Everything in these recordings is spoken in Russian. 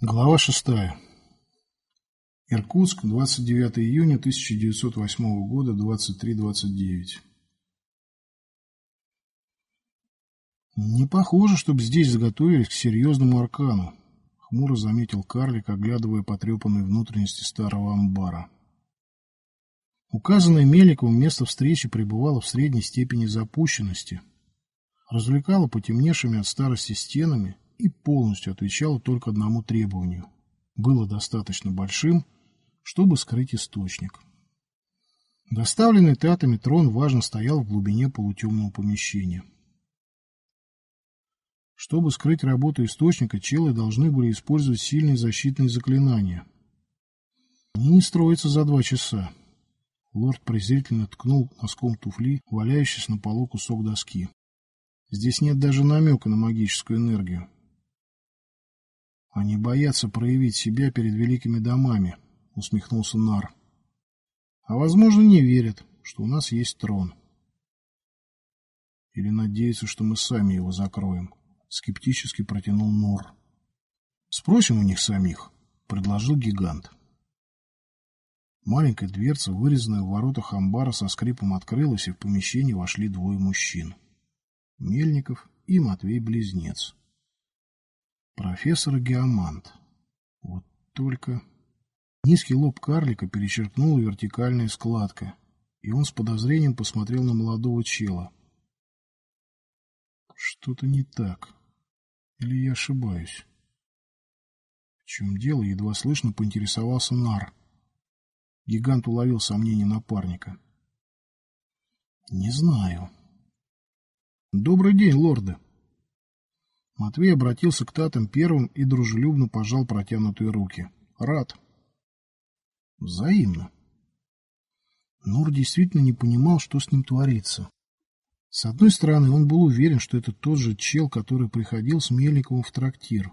Глава шестая. Иркутск, 29 июня 1908 года, 23.29. Не похоже, чтобы здесь заготовились к серьезному аркану, хмуро заметил карлик, оглядывая потрепанные внутренности старого амбара. Указанное Меликовым место встречи пребывало в средней степени запущенности, развлекало потемневшими от старости стенами и полностью отвечало только одному требованию. Было достаточно большим, чтобы скрыть источник. Доставленный татами трон важно стоял в глубине полутемного помещения. Чтобы скрыть работу источника, челы должны были использовать сильные защитные заклинания. Они не строятся за два часа. Лорд презрительно ткнул носком туфли, валяющийся на полу кусок доски. Здесь нет даже намека на магическую энергию. Они боятся проявить себя перед великими домами, усмехнулся Нар. А возможно, не верят, что у нас есть трон. Или надеются, что мы сами его закроем, скептически протянул Нор. Спросим у них самих, предложил гигант. Маленькая дверца, вырезанная в воротах амбара, со скрипом открылась, и в помещение вошли двое мужчин. Мельников и Матвей-близнец. Профессор Геомант. Вот только... Низкий лоб карлика перечеркнула вертикальная складка, и он с подозрением посмотрел на молодого чела. Что-то не так. Или я ошибаюсь? В чем дело, едва слышно поинтересовался Нар. Гигант уловил сомнение напарника. Не знаю. Добрый день, лорды. Матвей обратился к татам первым и дружелюбно пожал протянутые руки. Рад. Взаимно. Нур действительно не понимал, что с ним творится. С одной стороны, он был уверен, что это тот же чел, который приходил с Мельниковым в трактир.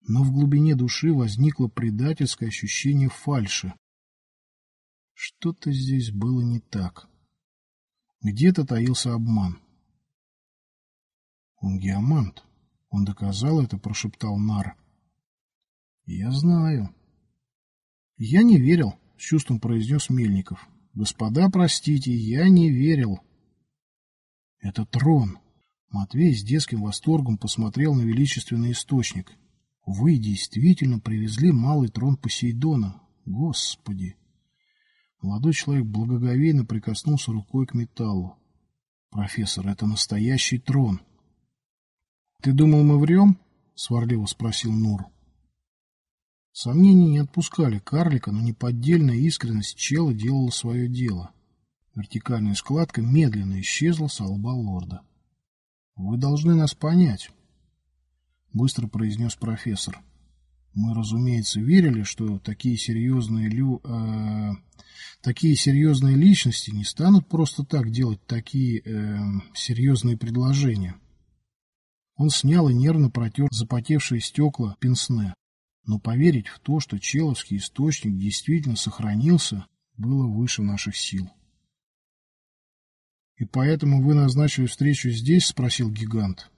Но в глубине души возникло предательское ощущение фальши. Что-то здесь было не так. Где-то таился обман. Он геомант. Он доказал это, прошептал Нар. Я знаю. Я не верил, с чувством произнес Мельников. Господа, простите, я не верил. Это трон. Матвей с детским восторгом посмотрел на величественный источник. Вы действительно привезли малый трон Посейдона. Господи! Молодой человек благоговейно прикоснулся рукой к металлу. Профессор, это настоящий трон. «Ты думал, мы врем?» — сварливо спросил Нур. Сомнения не отпускали карлика, но неподдельная искренность чела делала свое дело. Вертикальная складка медленно исчезла с лба лорда. «Вы должны нас понять», — быстро произнес профессор. «Мы, разумеется, верили, что такие серьезные, лю... э... такие серьезные личности не станут просто так делать такие э... серьезные предложения». Он снял и нервно протер запотевшие стекла пенсне. Но поверить в то, что Человский источник действительно сохранился, было выше наших сил. «И поэтому вы назначили встречу здесь?» — спросил гигант.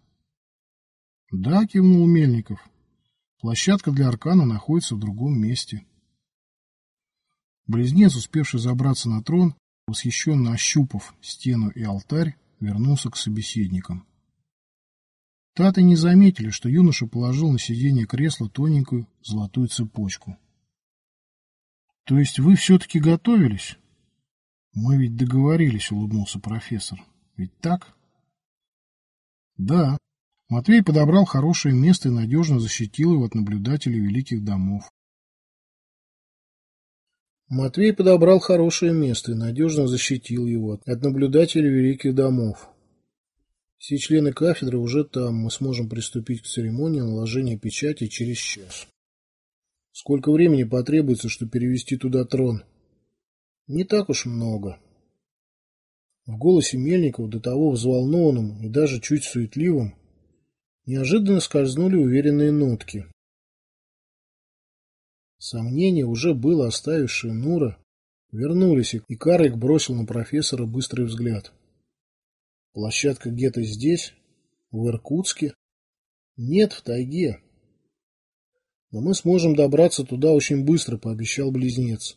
«Да», — кивнул Мельников. «Площадка для Аркана находится в другом месте». Близнец, успевший забраться на трон, восхищенно ощупав стену и алтарь, вернулся к собеседникам. Таты не заметили, что юноша положил на сиденье кресла тоненькую золотую цепочку. — То есть вы все-таки готовились? — Мы ведь договорились, — улыбнулся профессор. — Ведь так? — Да. Матвей подобрал хорошее место и надежно защитил его от наблюдателей великих домов. Матвей подобрал хорошее место и надежно защитил его от наблюдателей великих домов. Все члены кафедры уже там, мы сможем приступить к церемонии наложения печати через час. Сколько времени потребуется, чтобы перевести туда трон? Не так уж много. В голосе Мельникова, до того взволнованным и даже чуть суетливым, неожиданно скользнули уверенные нотки. Сомнения, уже было оставившие Нура, вернулись, и Карлик бросил на профессора быстрый взгляд. Площадка где-то здесь, в Иркутске? Нет, в тайге. Но мы сможем добраться туда очень быстро, пообещал близнец.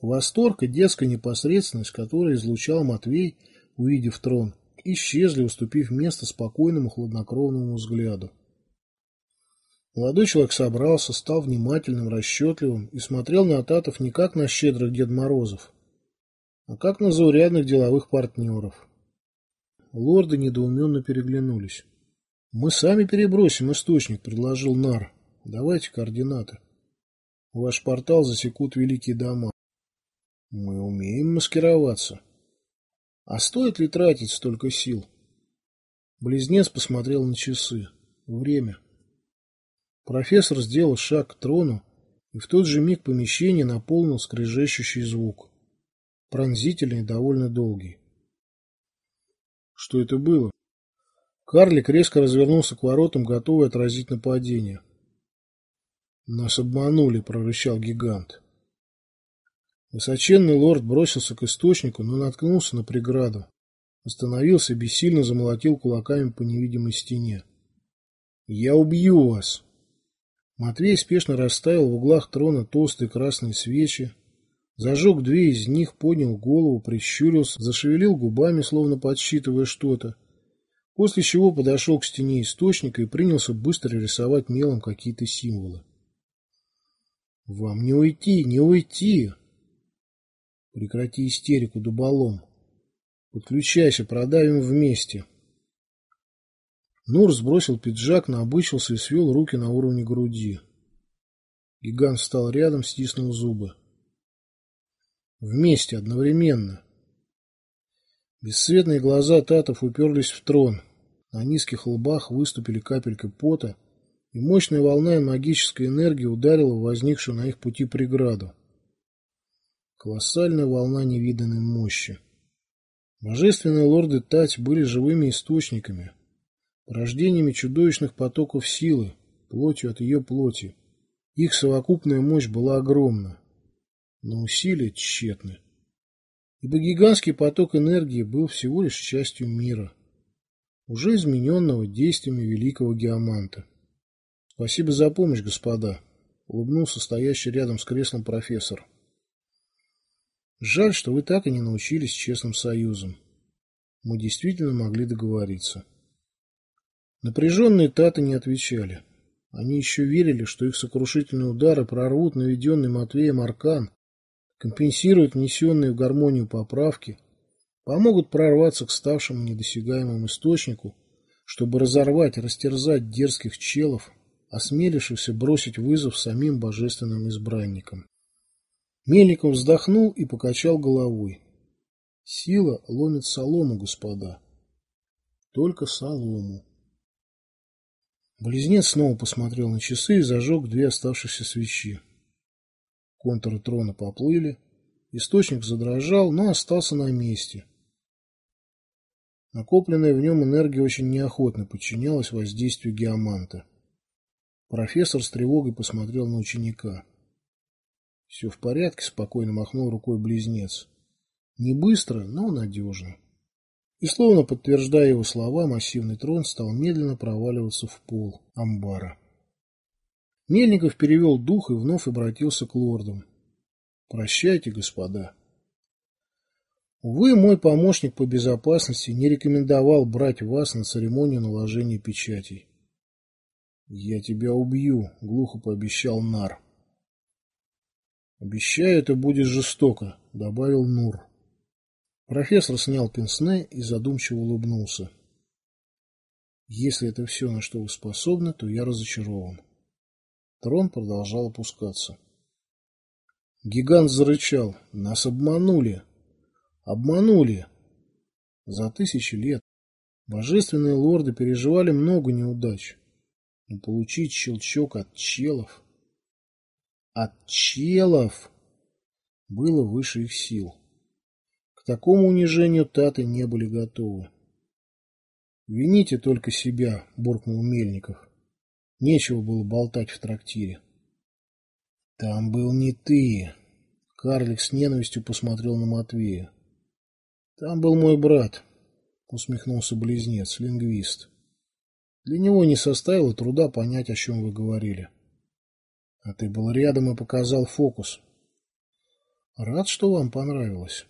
Восторг и детская непосредственность, которую излучал Матвей, увидев трон, исчезли, уступив место спокойному хладнокровному взгляду. Молодой человек собрался, стал внимательным, расчетливым и смотрел на Татов не как на щедрых Дед Морозов, а как на заурядных деловых партнеров. Лорды недоуменно переглянулись. «Мы сами перебросим источник», — предложил Нар. «Давайте координаты. Ваш портал засекут великие дома». «Мы умеем маскироваться». «А стоит ли тратить столько сил?» Близнец посмотрел на часы. Время. Профессор сделал шаг к трону, и в тот же миг помещение наполнил скрежещущий звук. Пронзительный довольно долгий. Что это было? Карлик резко развернулся к воротам, готовый отразить нападение. «Нас обманули», — прорычал гигант. Высоченный лорд бросился к источнику, но наткнулся на преграду. Остановился и бессильно замолотил кулаками по невидимой стене. «Я убью вас!» Матвей спешно расставил в углах трона толстые красные свечи, зажег две из них, поднял голову, прищурился, зашевелил губами, словно подсчитывая что-то, после чего подошел к стене источника и принялся быстро рисовать мелом какие-то символы. «Вам не уйти, не уйти!» «Прекрати истерику, дуболом! Подключайся, продавим вместе!» Нур сбросил пиджак, наобычился и свел руки на уровне груди. Гигант встал рядом, стиснул зубы. Вместе, одновременно. Бесцветные глаза татов уперлись в трон. На низких лбах выступили капельки пота, и мощная волна магической энергии ударила в возникшую на их пути преграду. Колоссальная волна невиданной мощи. Божественные лорды Тать были живыми источниками, порождениями чудовищных потоков силы, плотью от ее плоти. Их совокупная мощь была огромна, но усилия тщетны. Ибо гигантский поток энергии был всего лишь частью мира, уже измененного действиями великого геоманта. Спасибо за помощь, господа, улыбнулся стоящий рядом с креслом профессор. Жаль, что вы так и не научились честным союзом. Мы действительно могли договориться. Напряженные таты не отвечали. Они еще верили, что их сокрушительные удары прорвут наведенный Матвеем аркан, компенсируют внесенные в гармонию поправки, помогут прорваться к ставшему недосягаемому источнику, чтобы разорвать, растерзать дерзких челов, осмелившихся бросить вызов самим божественным избранникам. Мельников вздохнул и покачал головой. Сила ломит солому, господа. Только солому. Близнец снова посмотрел на часы и зажег две оставшиеся свечи. Контуры трона поплыли, источник задрожал, но остался на месте. Накопленная в нем энергия очень неохотно подчинялась воздействию геоманта. Профессор с тревогой посмотрел на ученика. «Все в порядке», — спокойно махнул рукой близнец. «Не быстро, но надежно». И словно подтверждая его слова, массивный трон стал медленно проваливаться в пол амбара. Мельников перевел дух и вновь обратился к лордам. «Прощайте, господа». Увы, мой помощник по безопасности не рекомендовал брать вас на церемонию наложения печатей. «Я тебя убью», — глухо пообещал Нар. «Обещаю, это будет жестоко», — добавил Нур. Профессор снял пенсне и задумчиво улыбнулся. Если это все, на что вы способны, то я разочарован. Трон продолжал опускаться. Гигант зарычал. Нас обманули. Обманули. За тысячи лет божественные лорды переживали много неудач. Но получить щелчок от челов... От челов! Было выше их сил такому унижению таты не были готовы. «Вините только себя», — буркнул Мельников. Нечего было болтать в трактире. «Там был не ты», — карлик с ненавистью посмотрел на Матвея. «Там был мой брат», — усмехнулся близнец, лингвист. «Для него не составило труда понять, о чем вы говорили». А ты был рядом и показал фокус. Рад, что вам понравилось.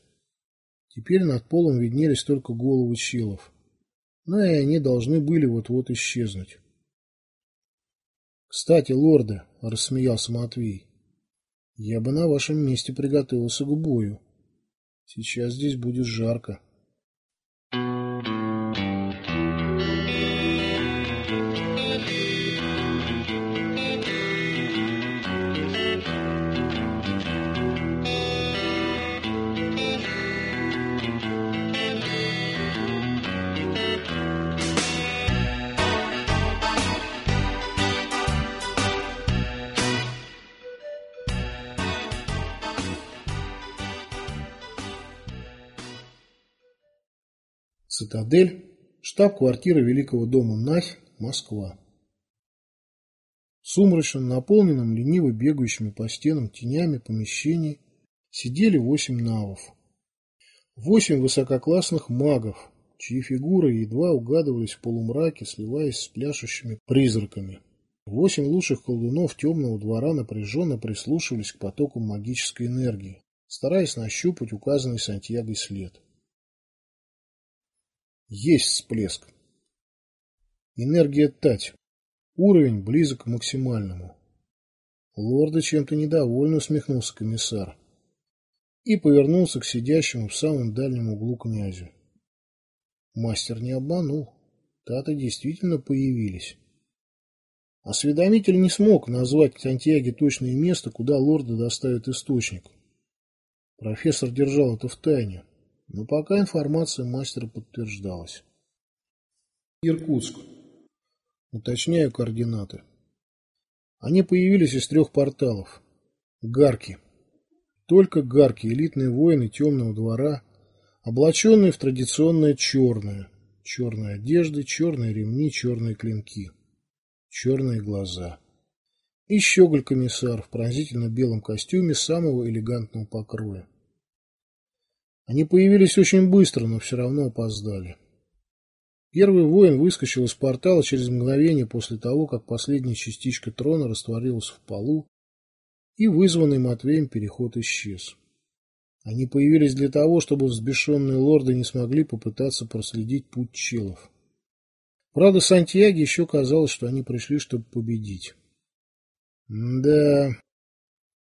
Теперь над полом виднелись только головы челов. Но и они должны были вот-вот исчезнуть. «Кстати, лорды», — рассмеялся Матвей, — «я бы на вашем месте приготовился к бою. Сейчас здесь будет жарко». Цитадель, штаб-квартира Великого дома Нахь, Москва. В сумрачном, наполненном лениво бегающими по стенам тенями помещении сидели восемь навов. Восемь высококлассных магов, чьи фигуры едва угадывались в полумраке, сливаясь с пляшущими призраками. Восемь лучших колдунов темного двора напряженно прислушивались к потоку магической энергии, стараясь нащупать указанный Сантьягой след. Есть всплеск. Энергия Тать. Уровень близок к максимальному. Лорда чем-то недовольно усмехнулся комиссар и повернулся к сидящему в самом дальнем углу князю. Мастер не обманул. Таты действительно появились. Осведомитель не смог назвать Сантьяге точное место, куда лорда доставит источник. Профессор держал это в тайне. Но пока информация мастера подтверждалась. Иркутск. Уточняю координаты. Они появились из трех порталов. Гарки. Только гарки, элитные воины темного двора, облаченные в традиционное черное. Черные одежды, черные ремни, черные клинки. Черные глаза. И щеголь-комиссар в пронзительно белом костюме самого элегантного покроя. Они появились очень быстро, но все равно опоздали. Первый воин выскочил из портала через мгновение после того, как последняя частичка трона растворилась в полу, и вызванный Матвеем переход исчез. Они появились для того, чтобы взбешенные лорды не смогли попытаться проследить путь челов. Правда, Сантьяге еще казалось, что они пришли, чтобы победить. да,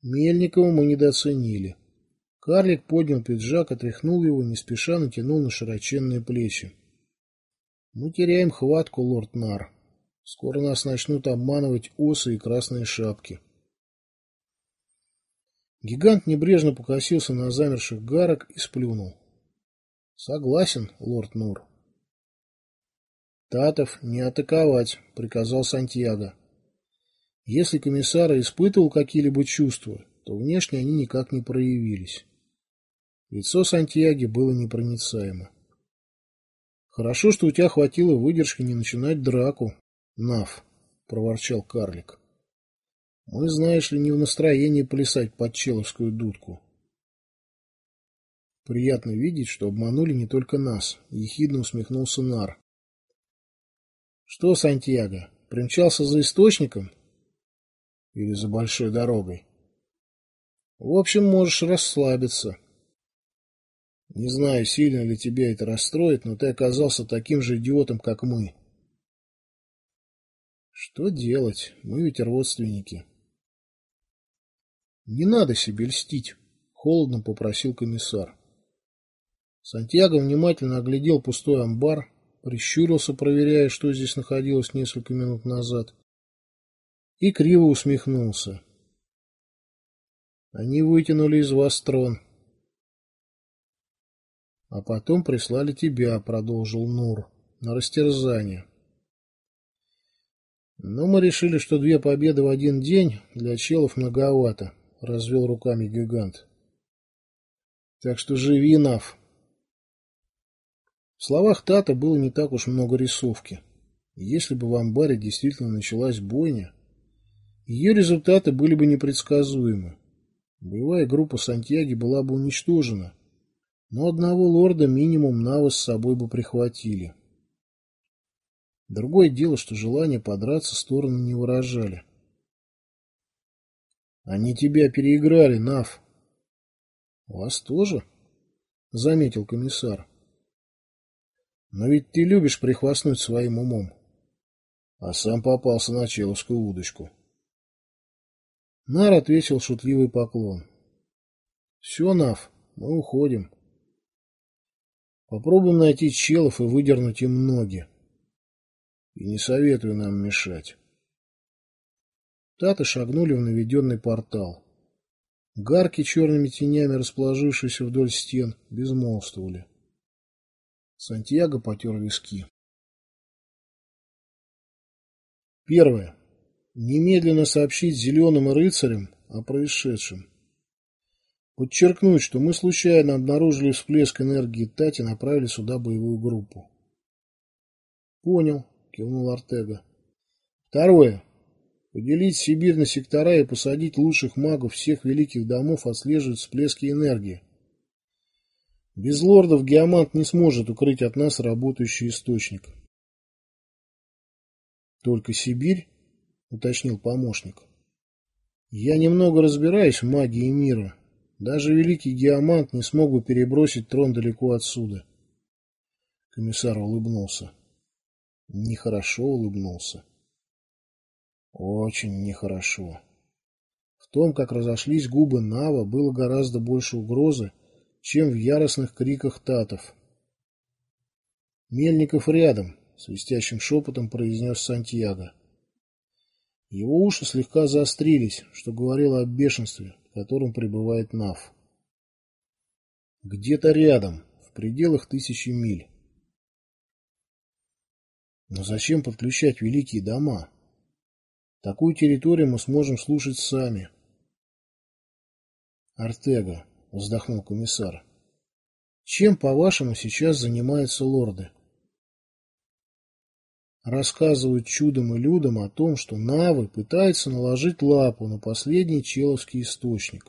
Мельникова мы недооценили. Карлик поднял пиджак, отряхнул его, не спеша натянул на широченные плечи. Мы теряем хватку, лорд Нар. Скоро нас начнут обманывать осы и красные шапки. Гигант небрежно покосился на замерших гарок и сплюнул. Согласен, лорд Нур. Татов не атаковать, приказал Сантьяго. Если комиссар испытывал какие-либо чувства, то внешне они никак не проявились. Лицо Сантьяги было непроницаемо. «Хорошо, что у тебя хватило выдержки не начинать драку, Нав», — проворчал карлик. «Мы, знаешь ли, не в настроении плясать под человскую дудку». «Приятно видеть, что обманули не только нас», — ехидно усмехнулся Нар. «Что, Сантьяго, примчался за источником?» «Или за большой дорогой?» «В общем, можешь расслабиться». Не знаю, сильно ли тебя это расстроит, но ты оказался таким же идиотом, как мы. Что делать? Мы ведь родственники. Не надо себе льстить, холодно попросил комиссар. Сантьяго внимательно оглядел пустой амбар, прищурился, проверяя, что здесь находилось несколько минут назад, и криво усмехнулся. Они вытянули из вас трон. А потом прислали тебя, продолжил Нур, на растерзание. Но мы решили, что две победы в один день для челов многовато, развел руками гигант. Так что живи, Нав. В словах Тата было не так уж много рисовки. Если бы в амбаре действительно началась бойня, ее результаты были бы непредсказуемы. Боевая группа Сантьяги была бы уничтожена, но одного лорда минимум Навы с собой бы прихватили. Другое дело, что желание подраться стороны не выражали. Они тебя переиграли, Нав. Вас тоже? Заметил комиссар. Но ведь ты любишь прихвастнуть своим умом. А сам попался на человскую удочку. Нар ответил шутливый поклон. Все, Нав, мы уходим. Попробуем найти челов и выдернуть им ноги. И не советую нам мешать. Таты шагнули в наведенный портал. Гарки, черными тенями расположившиеся вдоль стен, безмолвствовали. Сантьяго потер виски. Первое. Немедленно сообщить зеленым рыцарям о происшедшем. Подчеркнуть, что мы случайно обнаружили всплеск энергии Тати и направили сюда боевую группу. Понял, кивнул Артега. Второе. Поделить Сибирь на сектора и посадить лучших магов всех великих домов отслеживать всплески энергии. Без лордов Геомант не сможет укрыть от нас работающий источник. Только Сибирь, уточнил помощник. Я немного разбираюсь в магии мира, даже великий геомант не смог бы перебросить трон далеко отсюда. Комиссар улыбнулся. Нехорошо улыбнулся. Очень нехорошо. В том, как разошлись губы Нава, было гораздо больше угрозы, чем в яростных криках татов. «Мельников рядом», — свистящим шепотом произнес Сантьяго. Его уши слегка заострились, что говорило о бешенстве, котором пребывает Нав. Где-то рядом, в пределах тысячи миль. Но зачем подключать великие дома? Такую территорию мы сможем слушать сами. Артега, вздохнул комиссар. Чем, по-вашему, сейчас занимаются лорды? Рассказывают чудом и людям о том, что Навы пытаются наложить лапу на последний человский источник.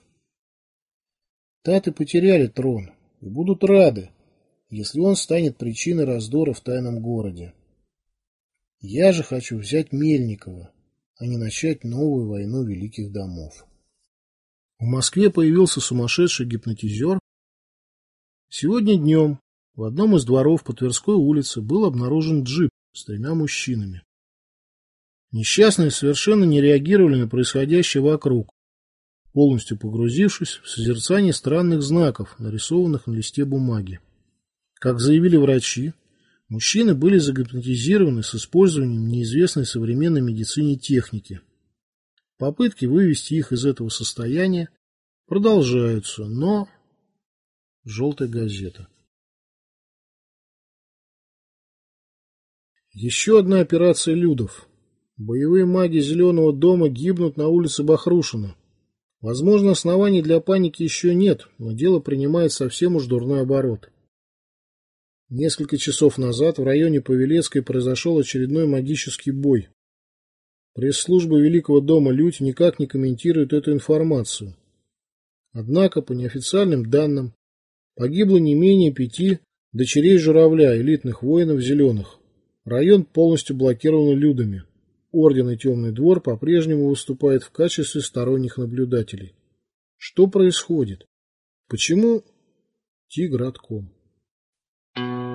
Таты потеряли трон и будут рады, если он станет причиной раздора в тайном городе. Я же хочу взять Мельникова, а не начать новую войну великих домов. В Москве появился сумасшедший гипнотизер. Сегодня днем в одном из дворов по Тверской улице был обнаружен джип, с тремя мужчинами. Несчастные совершенно не реагировали на происходящее вокруг, полностью погрузившись в созерцание странных знаков, нарисованных на листе бумаги. Как заявили врачи, мужчины были загипнотизированы с использованием неизвестной современной медицине техники. Попытки вывести их из этого состояния продолжаются, но... Желтая газета. Еще одна операция Людов. Боевые маги Зеленого дома гибнут на улице Бахрушина. Возможно, оснований для паники еще нет, но дело принимает совсем уж дурной оборот. Несколько часов назад в районе Павелецкой произошел очередной магический бой. Пресс-служба Великого дома Людь никак не комментирует эту информацию. Однако, по неофициальным данным, погибло не менее пяти дочерей журавля, элитных воинов зеленых. Район полностью блокирован людами. Орден и Темный двор по-прежнему выступают в качестве сторонних наблюдателей. Что происходит? Почему Тигратком? Thank you.